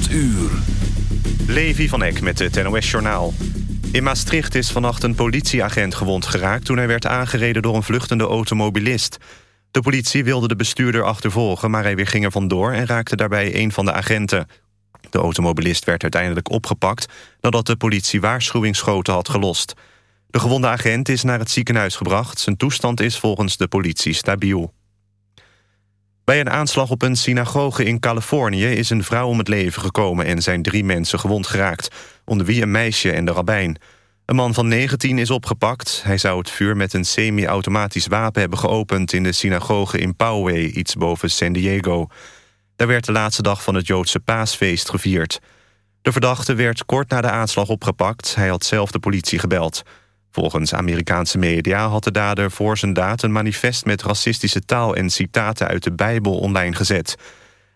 8 uur. Levi van Eck met het NOS-journaal. In Maastricht is vannacht een politieagent gewond geraakt... toen hij werd aangereden door een vluchtende automobilist. De politie wilde de bestuurder achtervolgen... maar hij weer ging er vandoor en raakte daarbij een van de agenten. De automobilist werd uiteindelijk opgepakt... nadat de politie waarschuwingsschoten had gelost. De gewonde agent is naar het ziekenhuis gebracht. Zijn toestand is volgens de politie stabiel. Bij een aanslag op een synagoge in Californië is een vrouw om het leven gekomen en zijn drie mensen gewond geraakt, onder wie een meisje en de rabbijn. Een man van 19 is opgepakt. Hij zou het vuur met een semi-automatisch wapen hebben geopend in de synagoge in Poway, iets boven San Diego. Daar werd de laatste dag van het Joodse paasfeest gevierd. De verdachte werd kort na de aanslag opgepakt. Hij had zelf de politie gebeld. Volgens Amerikaanse media had de dader voor zijn daad... een manifest met racistische taal en citaten uit de Bijbel online gezet.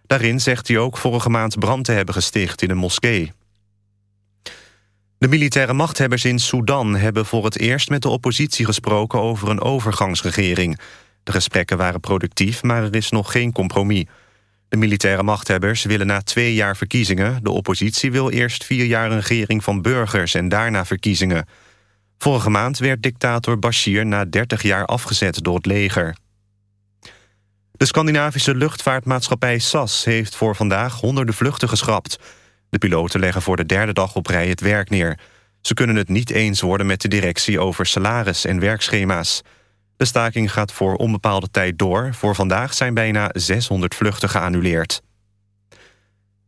Daarin zegt hij ook vorige maand brand te hebben gesticht in een moskee. De militaire machthebbers in Sudan hebben voor het eerst met de oppositie gesproken over een overgangsregering. De gesprekken waren productief, maar er is nog geen compromis. De militaire machthebbers willen na twee jaar verkiezingen. De oppositie wil eerst vier jaar een regering van burgers en daarna verkiezingen. Vorige maand werd dictator Bashir na 30 jaar afgezet door het leger. De Scandinavische luchtvaartmaatschappij SAS heeft voor vandaag honderden vluchten geschrapt. De piloten leggen voor de derde dag op rij het werk neer. Ze kunnen het niet eens worden met de directie over salaris en werkschema's. De staking gaat voor onbepaalde tijd door. Voor vandaag zijn bijna 600 vluchten geannuleerd.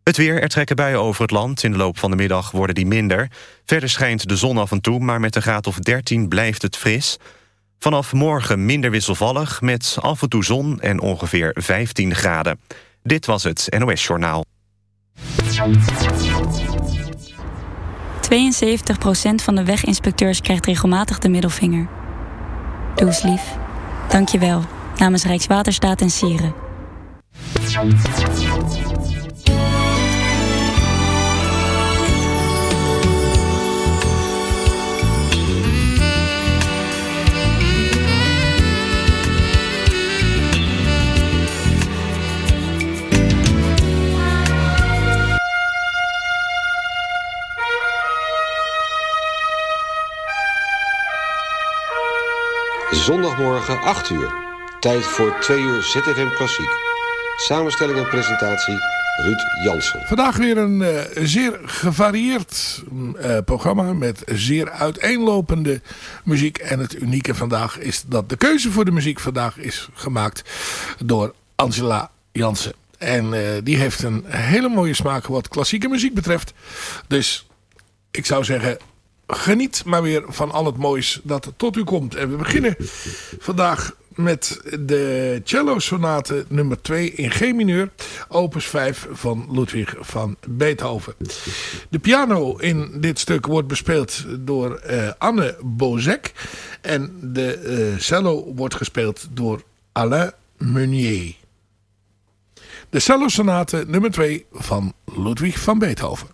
Het weer, er trekken buien over het land. In de loop van de middag worden die minder. Verder schijnt de zon af en toe, maar met een graad of 13 blijft het fris. Vanaf morgen minder wisselvallig, met af en toe zon en ongeveer 15 graden. Dit was het NOS Journaal. 72% van de weginspecteurs krijgt regelmatig de middelvinger. Doe eens lief. Dank je wel. Namens Rijkswaterstaat en Sieren. Zondagmorgen 8 uur. Tijd voor 2 uur ZFM Klassiek. Samenstelling en presentatie Ruud Jansen. Vandaag weer een uh, zeer gevarieerd uh, programma met zeer uiteenlopende muziek. En het unieke vandaag is dat de keuze voor de muziek vandaag is gemaakt door Angela Jansen. En uh, die heeft een hele mooie smaak wat klassieke muziek betreft. Dus ik zou zeggen, geniet maar weer van al het moois dat tot u komt. En we beginnen vandaag met de cello sonate nummer 2 in G mineur, opus 5 van Ludwig van Beethoven. De piano in dit stuk wordt bespeeld door uh, Anne Bozek en de uh, cello wordt gespeeld door Alain Meunier. De cello sonate nummer 2 van Ludwig van Beethoven.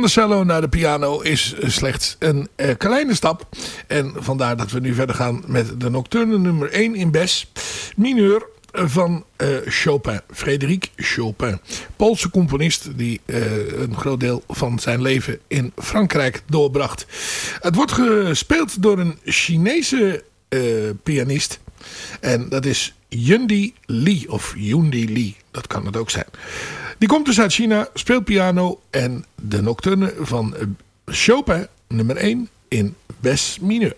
Van de cello naar de piano is slechts een uh, kleine stap. En vandaar dat we nu verder gaan met de nocturne nummer 1 in Bes. Mineur van uh, Chopin, Frédéric Chopin. Poolse componist die uh, een groot deel van zijn leven in Frankrijk doorbracht. Het wordt gespeeld door een Chinese pianist. En dat is Yundi Lee of Yundi Lee. Dat kan het ook zijn. Die komt dus uit China, speelt piano en de nocturne van Chopin nummer 1 in Bes mineur.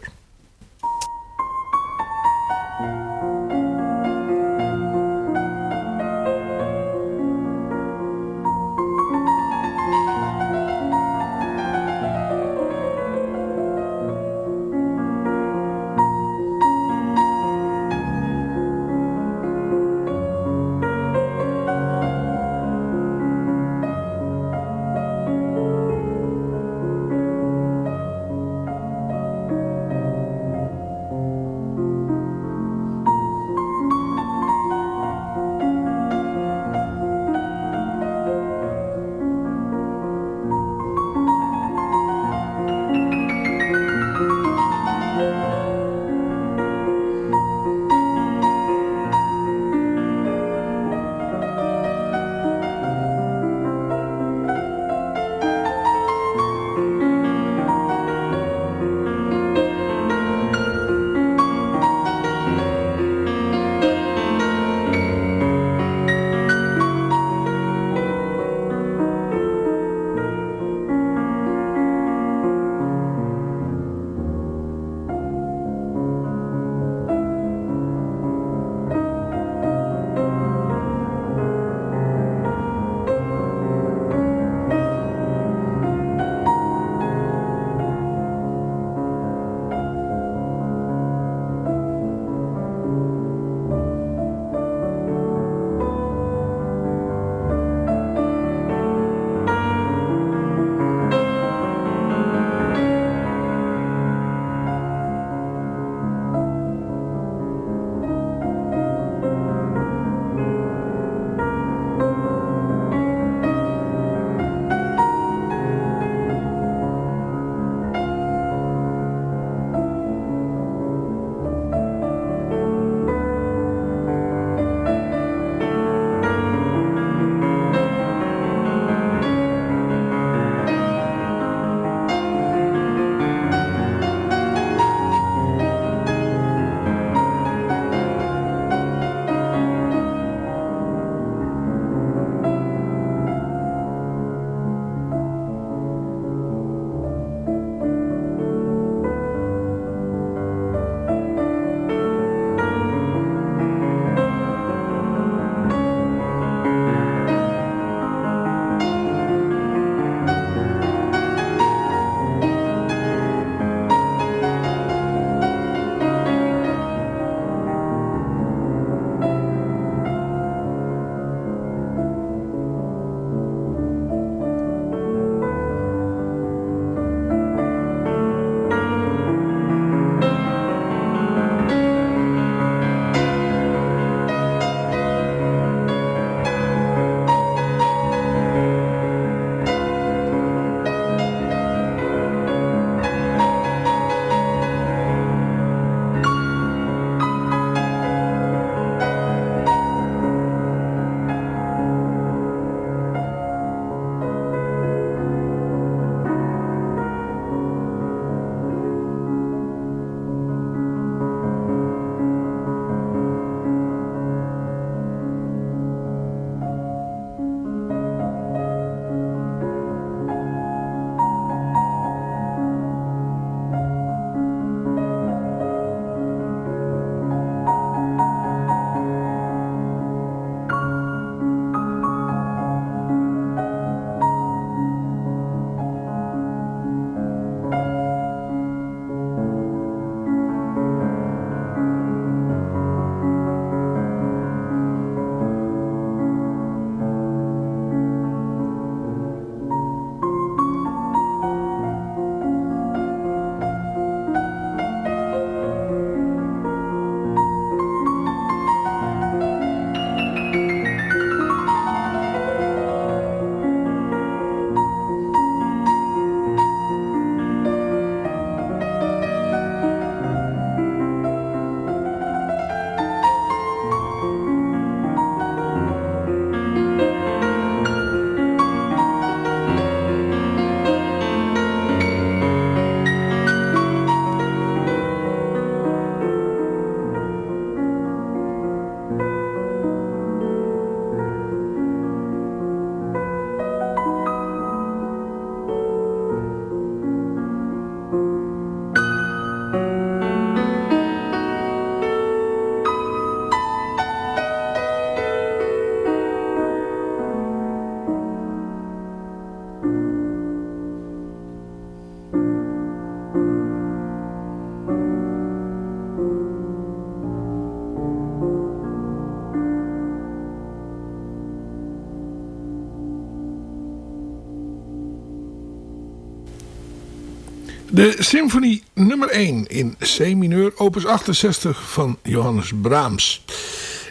De symfonie nummer 1 in C mineur, opus 68 van Johannes Brahms.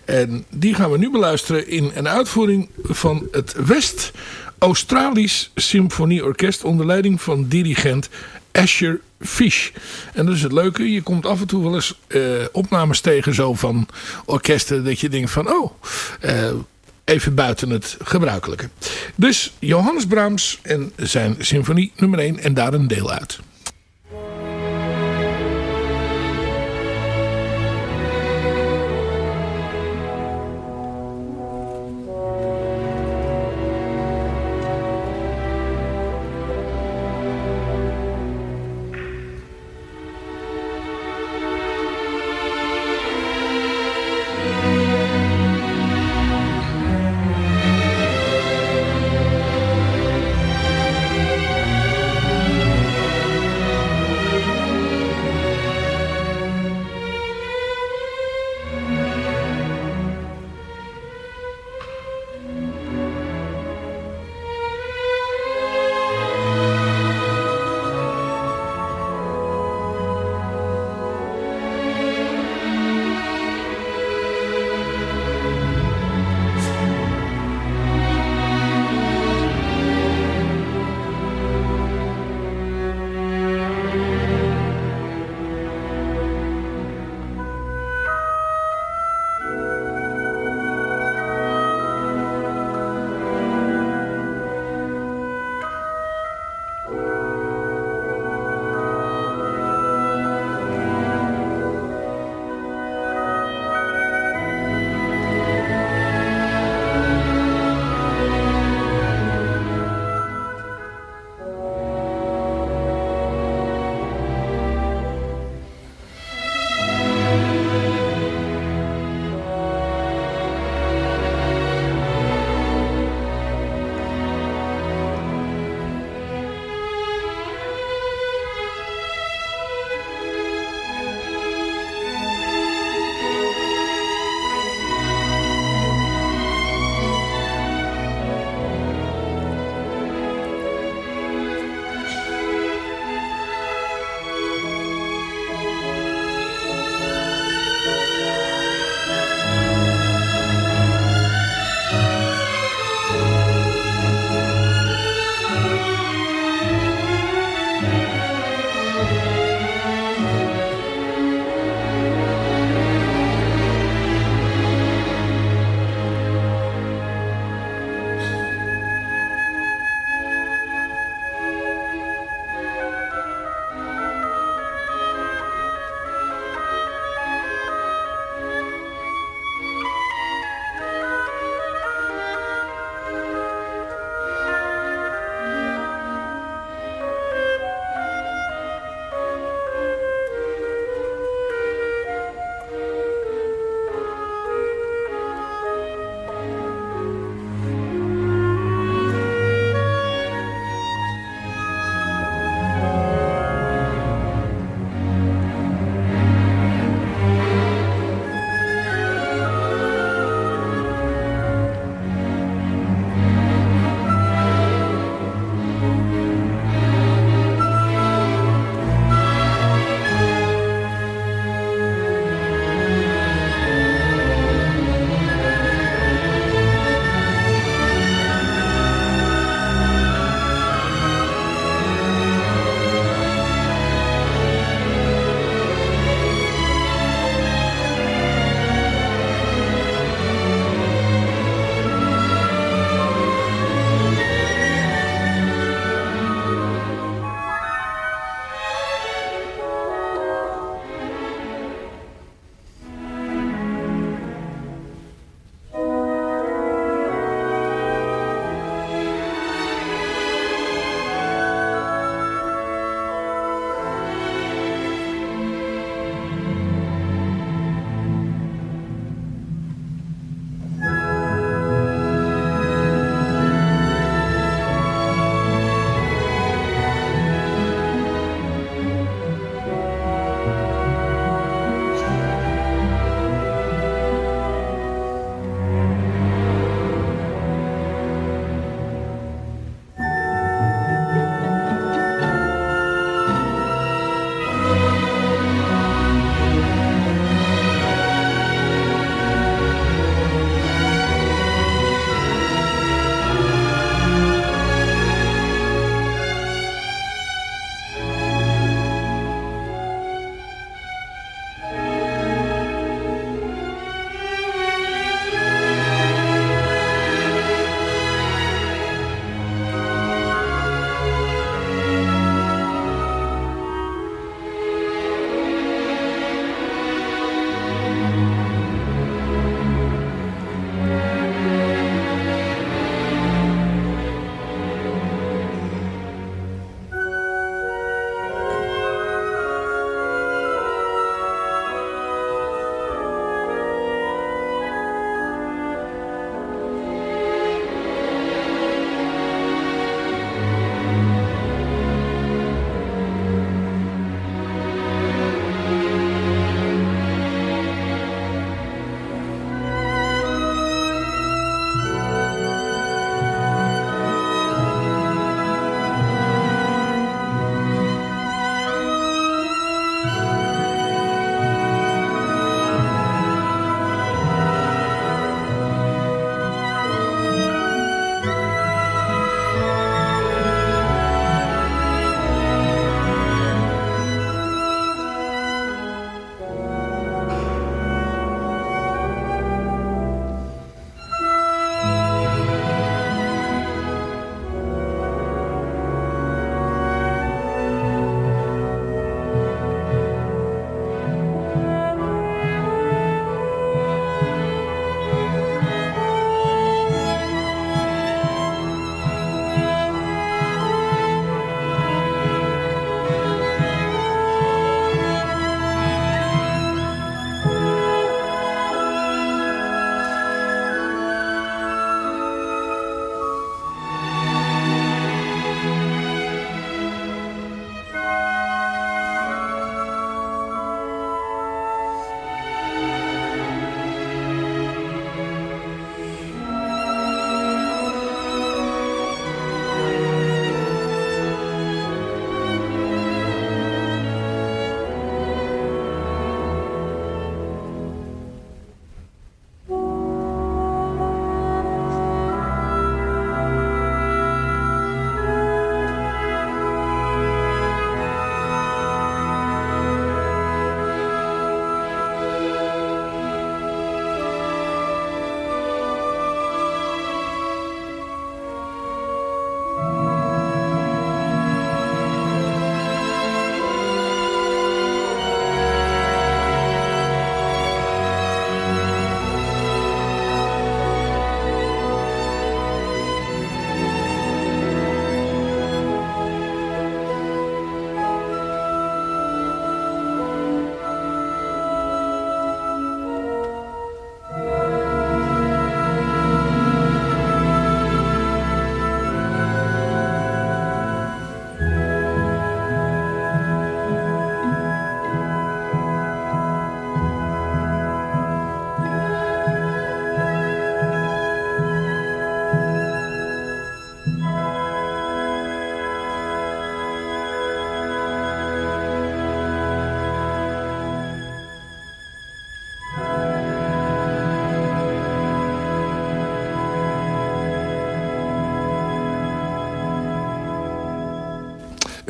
En die gaan we nu beluisteren in een uitvoering van het West-Australisch Symfonieorkest onder leiding van dirigent Asher Fish. En dat is het leuke, je komt af en toe wel eens uh, opnames tegen zo van orkesten dat je denkt van oh, uh, even buiten het gebruikelijke. Dus Johannes Brahms en zijn symfonie nummer 1 en daar een deel uit.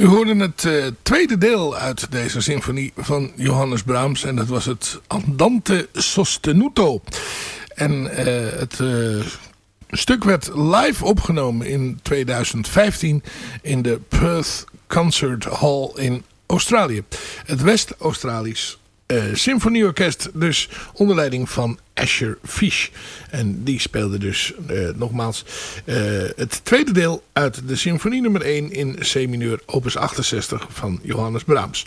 U hoorde het uh, tweede deel uit deze symfonie van Johannes Brahms. En dat was het Andante Sostenuto. En uh, het uh, stuk werd live opgenomen in 2015 in de Perth Concert Hall in Australië. Het West-Australisch symfonieorkest dus onder leiding van Asher Fish. En die speelde dus uh, nogmaals uh, het tweede deel uit de symfonie nummer 1 in C-mineur opus 68 van Johannes Brahms.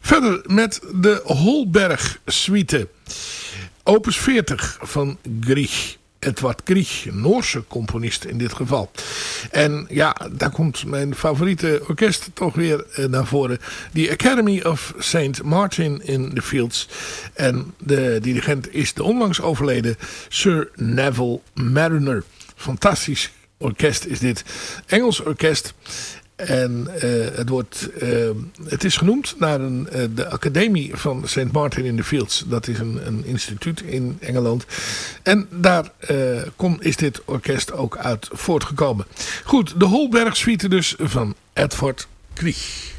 Verder met de Holberg suite opus 40 van Grieg. Edward Grieg, Noorse componist in dit geval. En ja, daar komt mijn favoriete orkest toch weer eh, naar voren. The Academy of St. Martin in the Fields. En de dirigent is de onlangs overleden Sir Neville Mariner. Fantastisch orkest is dit. Engels orkest. En uh, het, wordt, uh, het is genoemd naar een, uh, de Academie van St. Martin in the Fields. Dat is een, een instituut in Engeland. En daar kom, is dit orkest ook uit voortgekomen. Goed, de Holberg Suite dus van Edward Krieg.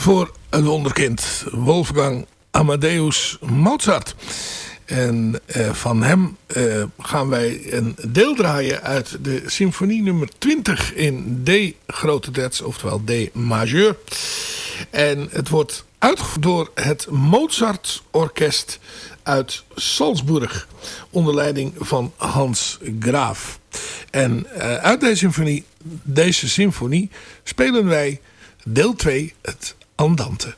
Voor een wonderkind. Wolfgang Amadeus Mozart. En uh, van hem uh, gaan wij een deel draaien uit de symfonie nummer 20 in D grote dets, oftewel D majeur. En het wordt uitgevoerd door het Mozart Orkest uit Salzburg onder leiding van Hans Graaf. En uh, uit deze symfonie, deze symfonie spelen wij deel 2, het Andante.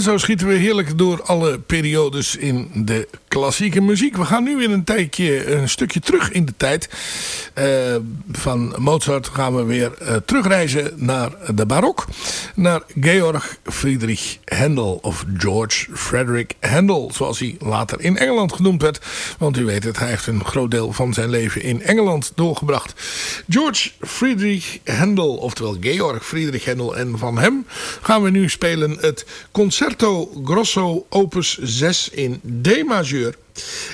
En zo schieten we heerlijk door alle periodes in de klassieke muziek. We gaan nu weer een tijdje, een stukje terug in de tijd. Uh, van Mozart gaan we weer uh, terugreizen naar de barok. Naar Georg Friedrich Handel of George Frederick Handel. Zoals hij later in Engeland genoemd werd. Want u weet het, hij heeft een groot deel van zijn leven in Engeland doorgebracht. George Friedrich Handel, oftewel Georg Friedrich Handel. En van hem gaan we nu spelen het Concerto Grosso Opus 6 in D-majeur.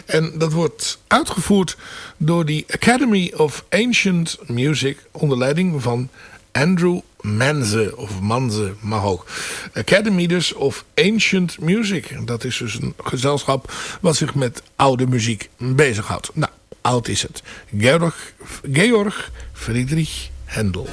En dat wordt uitgevoerd door de Academy of Ancient Music onder leiding van Andrew Manze of Manze mag ook. Academy dus of Ancient Music. Dat is dus een gezelschap wat zich met oude muziek bezighoudt. Nou, oud is het. Georg, Georg Friedrich Händel.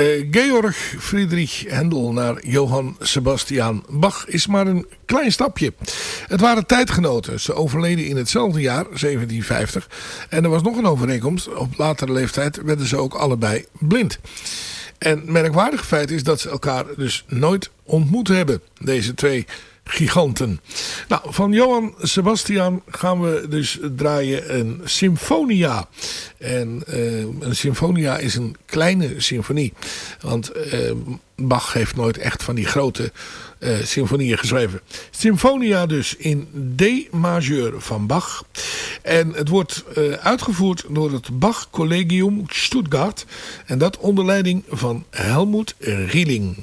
Uh, Georg Friedrich Händel naar Johann Sebastian Bach is maar een klein stapje. Het waren tijdgenoten. Ze overleden in hetzelfde jaar, 1750. En er was nog een overeenkomst. Op latere leeftijd werden ze ook allebei blind. En merkwaardig feit is dat ze elkaar dus nooit ontmoet hebben. Deze twee giganten. Nou, van Johan Sebastian gaan we dus draaien een symfonia. En uh, een symfonia is een kleine symfonie. Want uh, Bach heeft nooit echt van die grote uh, symfonieën geschreven. Symfonia dus in D-majeur van Bach. En het wordt uitgevoerd door het Bach Collegium Stuttgart. En dat onder leiding van Helmut Rieling.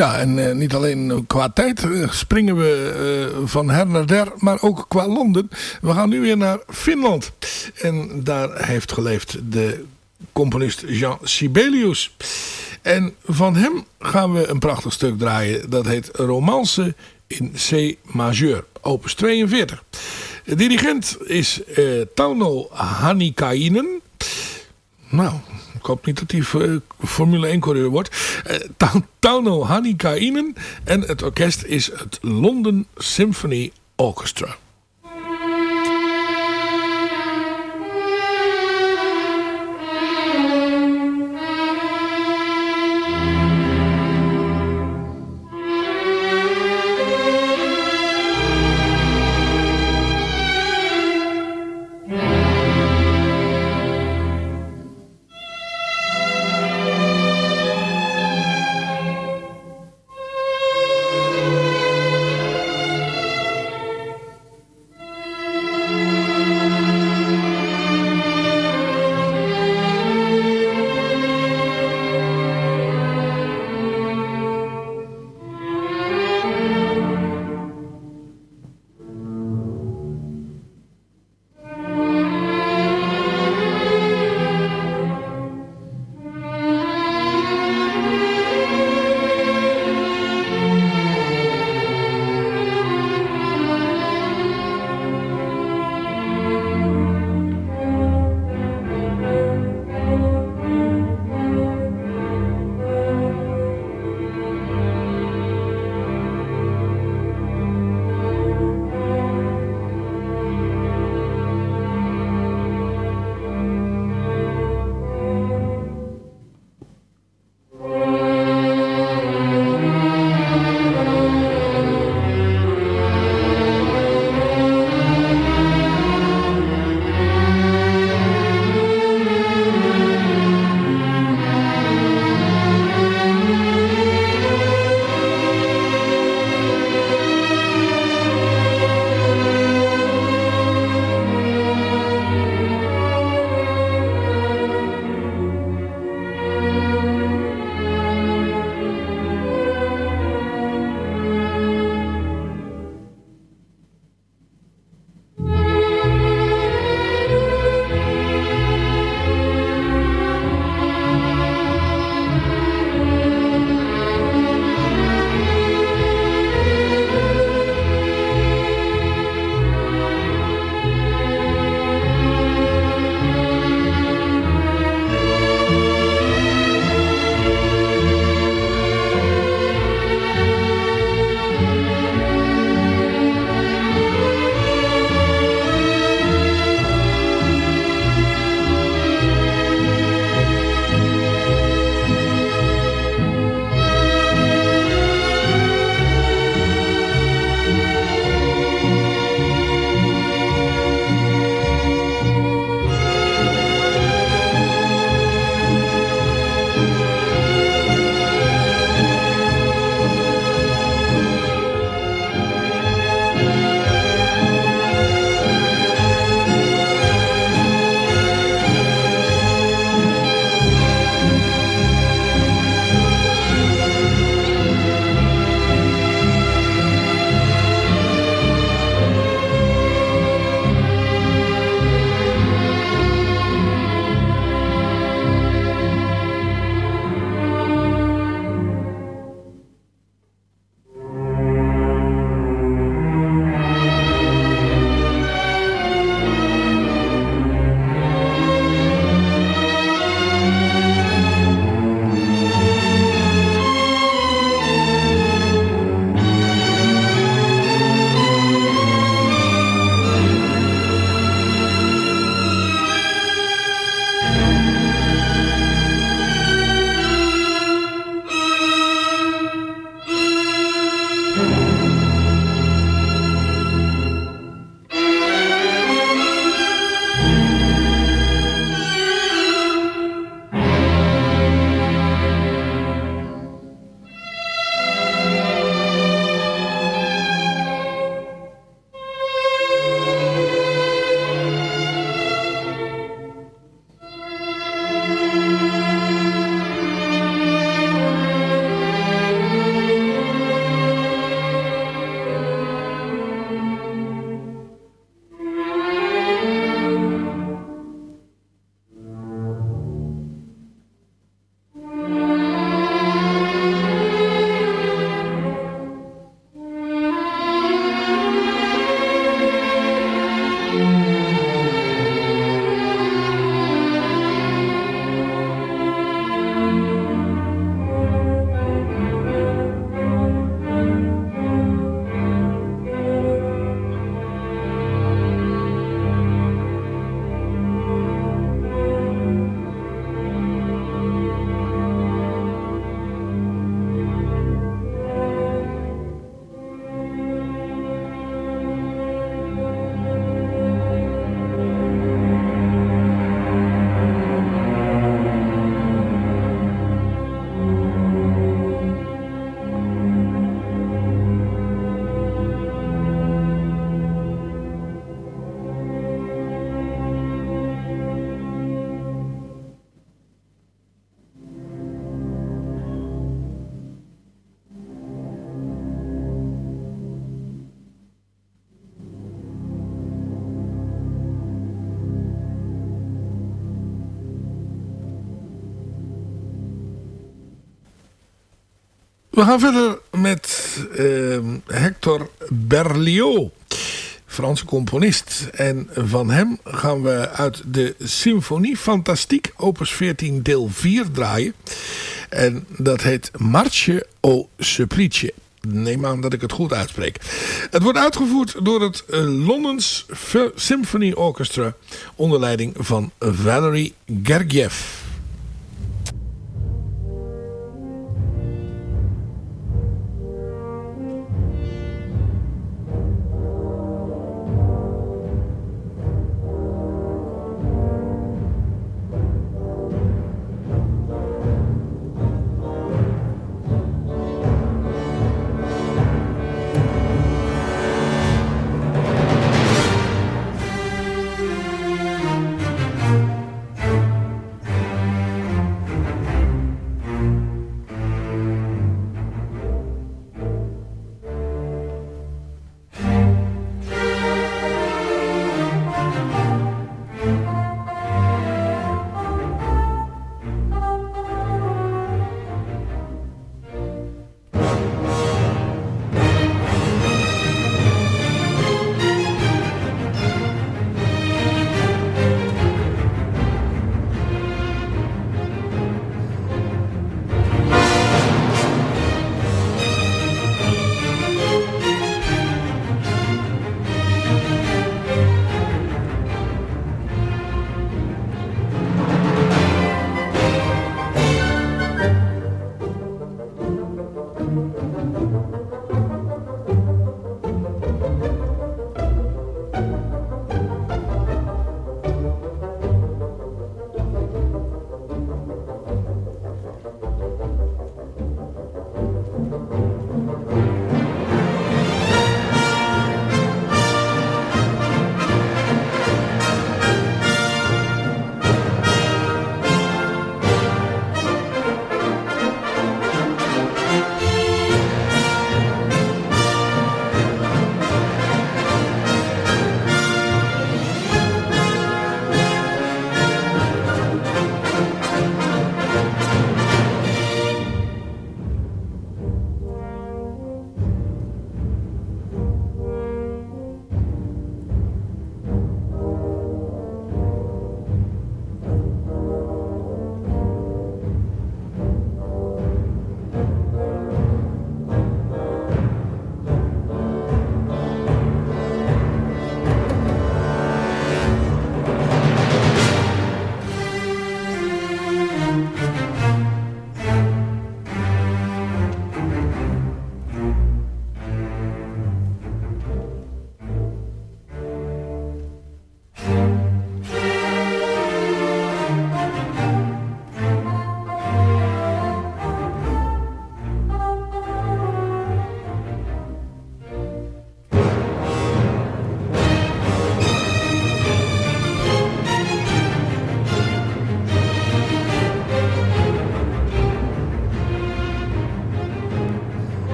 Ja, en niet alleen qua tijd springen we van her naar der, maar ook qua Londen. We gaan nu weer naar Finland. En daar heeft geleefd de componist Jean Sibelius. En van hem gaan we een prachtig stuk draaien. Dat heet Romance in C majeur, opus 42. De dirigent is Tauno Hanikainen. Nou, ik hoop niet dat hij Formule 1 coureur wordt. Uh, Tauno Hanikainen. En het orkest is het London Symphony Orchestra. We gaan verder met uh, Hector Berlioz, Franse componist. En van hem gaan we uit de Symfonie Fantastique, opus 14 deel 4 draaien. En dat heet Marche au Supplice. Neem aan dat ik het goed uitspreek. Het wordt uitgevoerd door het Londens Symphony Orchestra onder leiding van Valery Gergiev.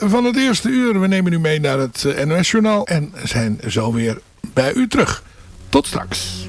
Van het eerste uur. We nemen u mee naar het eh, NOS-journaal en zijn zo weer bij u terug. Tot straks.